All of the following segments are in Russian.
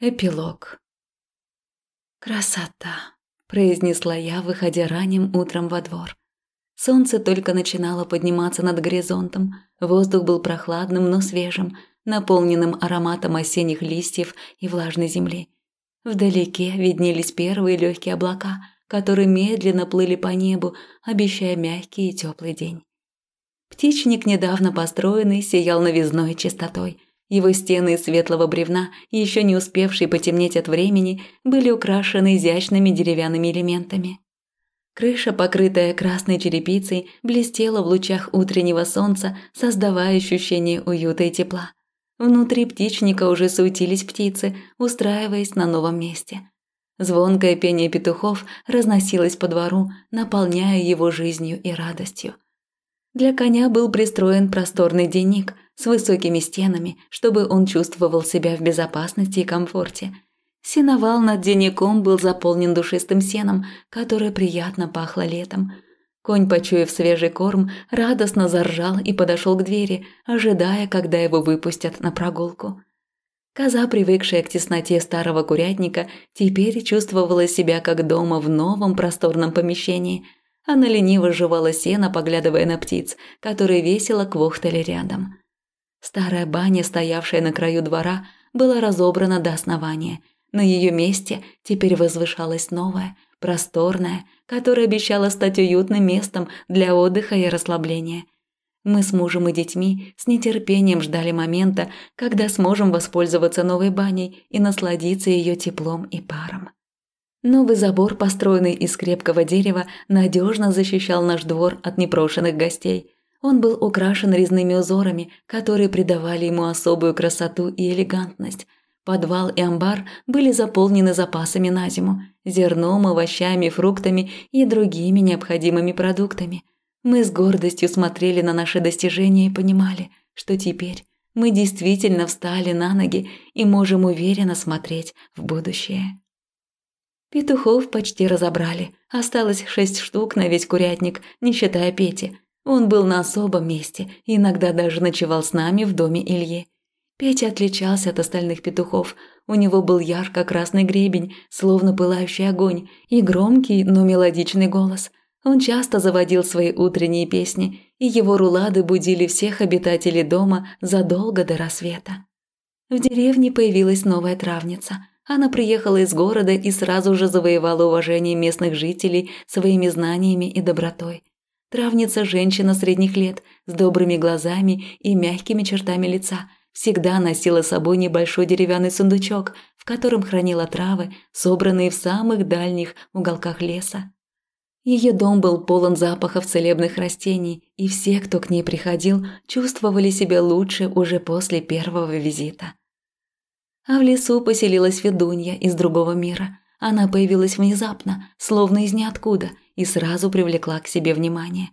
Эпилог. «Красота», – произнесла я, выходя ранним утром во двор. Солнце только начинало подниматься над горизонтом, воздух был прохладным, но свежим, наполненным ароматом осенних листьев и влажной земли. Вдалеке виднелись первые легкие облака, которые медленно плыли по небу, обещая мягкий и теплый день. Птичник, недавно построенный, сиял новизной чистотой – его стены из светлого бревна, еще не успевшие потемнеть от времени, были украшены изящными деревянными элементами. Крыша, покрытая красной черепицей, блестела в лучах утреннего солнца, создавая ощущение уюта и тепла. Внутри птичника уже суетились птицы, устраиваясь на новом месте. Звонкое пение петухов разносилось по двору, наполняя его жизнью и радостью. Для коня был пристроен просторный денник с высокими стенами, чтобы он чувствовал себя в безопасности и комфорте. Сеновал над денником был заполнен душистым сеном, которое приятно пахло летом. Конь, почуяв свежий корм, радостно заржал и подошел к двери, ожидая, когда его выпустят на прогулку. Коза, привыкшая к тесноте старого курятника, теперь чувствовала себя как дома в новом просторном помещении – она лениво жевала сено, поглядывая на птиц, которые весело квохтали рядом. Старая баня, стоявшая на краю двора, была разобрана до основания. На ее месте теперь возвышалась новая, просторная, которая обещала стать уютным местом для отдыха и расслабления. Мы с мужем и детьми с нетерпением ждали момента, когда сможем воспользоваться новой баней и насладиться ее теплом и паром. Новый забор, построенный из крепкого дерева, надежно защищал наш двор от непрошенных гостей. Он был украшен резными узорами, которые придавали ему особую красоту и элегантность. Подвал и амбар были заполнены запасами на зиму – зерном, овощами, фруктами и другими необходимыми продуктами. Мы с гордостью смотрели на наши достижения и понимали, что теперь мы действительно встали на ноги и можем уверенно смотреть в будущее. Петухов почти разобрали. Осталось шесть штук на весь курятник, не считая Пети. Он был на особом месте, иногда даже ночевал с нами в доме Ильи. Петя отличался от остальных петухов. У него был ярко-красный гребень, словно пылающий огонь, и громкий, но мелодичный голос. Он часто заводил свои утренние песни, и его рулады будили всех обитателей дома задолго до рассвета. В деревне появилась новая травница – она приехала из города и сразу же завоевала уважение местных жителей своими знаниями и добротой. Травница – женщина средних лет, с добрыми глазами и мягкими чертами лица, всегда носила с собой небольшой деревянный сундучок, в котором хранила травы, собранные в самых дальних уголках леса. Ее дом был полон запахов целебных растений, и все, кто к ней приходил, чувствовали себя лучше уже после первого визита. А в лесу поселилась ведунья из другого мира. Она появилась внезапно, словно из ниоткуда, и сразу привлекла к себе внимание.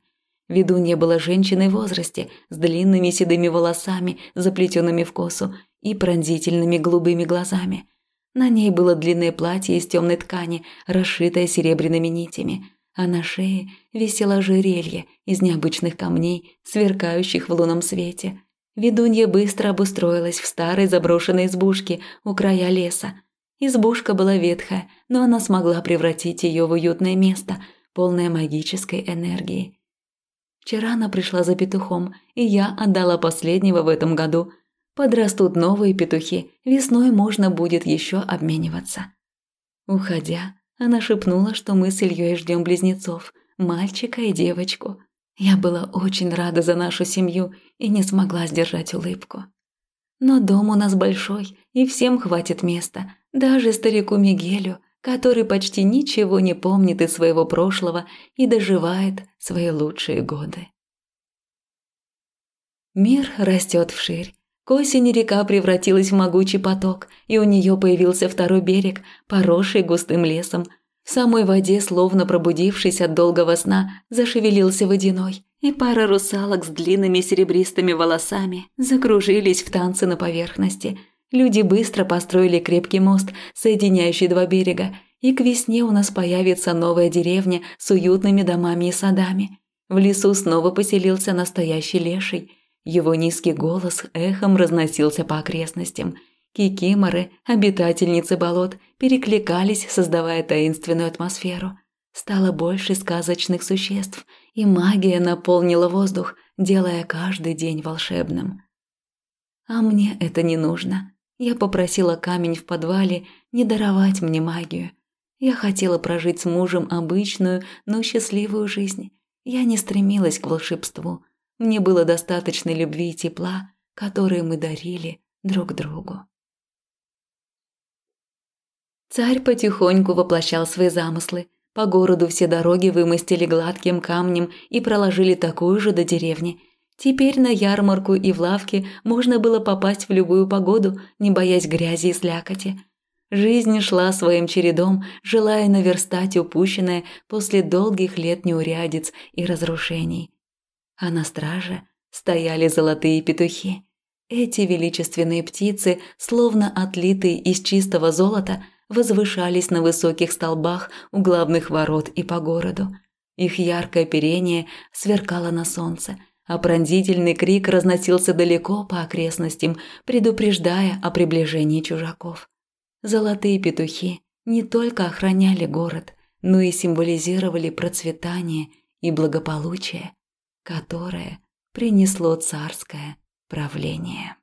Ведунья была женщиной в возрасте, с длинными седыми волосами, заплетенными в косу, и пронзительными голубыми глазами. На ней было длинное платье из темной ткани, расшитое серебряными нитями, а на шее висело ожерелье из необычных камней, сверкающих в лунном свете – Ведунья быстро обустроилась в старой заброшенной избушке у края леса. Избушка была ветхая, но она смогла превратить ее в уютное место, полное магической энергии. Вчера она пришла за петухом, и я отдала последнего в этом году. Подрастут новые петухи, весной можно будет еще обмениваться. Уходя, она шепнула, что мы с Ильей ждем близнецов, мальчика и девочку – я была очень рада за нашу семью и не смогла сдержать улыбку. Но дом у нас большой, и всем хватит места, даже старику Мигелю, который почти ничего не помнит из своего прошлого и доживает свои лучшие годы. Мир растет вширь. К осени река превратилась в могучий поток, и у нее появился второй берег, поросший густым лесом, в самой воде, словно пробудившись от долгого сна, зашевелился водяной, и пара русалок с длинными серебристыми волосами закружились в танце на поверхности. Люди быстро построили крепкий мост, соединяющий два берега, и к весне у нас появится новая деревня с уютными домами и садами. В лесу снова поселился настоящий леший. Его низкий голос эхом разносился по окрестностям. Кикиморы, обитательницы болот, перекликались, создавая таинственную атмосферу. Стало больше сказочных существ, и магия наполнила воздух, делая каждый день волшебным. А мне это не нужно. Я попросила камень в подвале не даровать мне магию. Я хотела прожить с мужем обычную, но счастливую жизнь. Я не стремилась к волшебству. Мне было достаточно любви и тепла, которые мы дарили друг другу. Царь потихоньку воплощал свои замыслы. По городу все дороги вымостили гладким камнем и проложили такую же до деревни – Теперь на ярмарку и в лавке можно было попасть в любую погоду, не боясь грязи и слякоти. Жизнь шла своим чередом, желая наверстать упущенное после долгих лет неурядиц и разрушений. А на страже стояли золотые петухи. Эти величественные птицы, словно отлитые из чистого золота, возвышались на высоких столбах у главных ворот и по городу. Их яркое оперение сверкало на солнце – а пронзительный крик разносился далеко по окрестностям, предупреждая о приближении чужаков. Золотые петухи не только охраняли город, но и символизировали процветание и благополучие, которое принесло царское правление.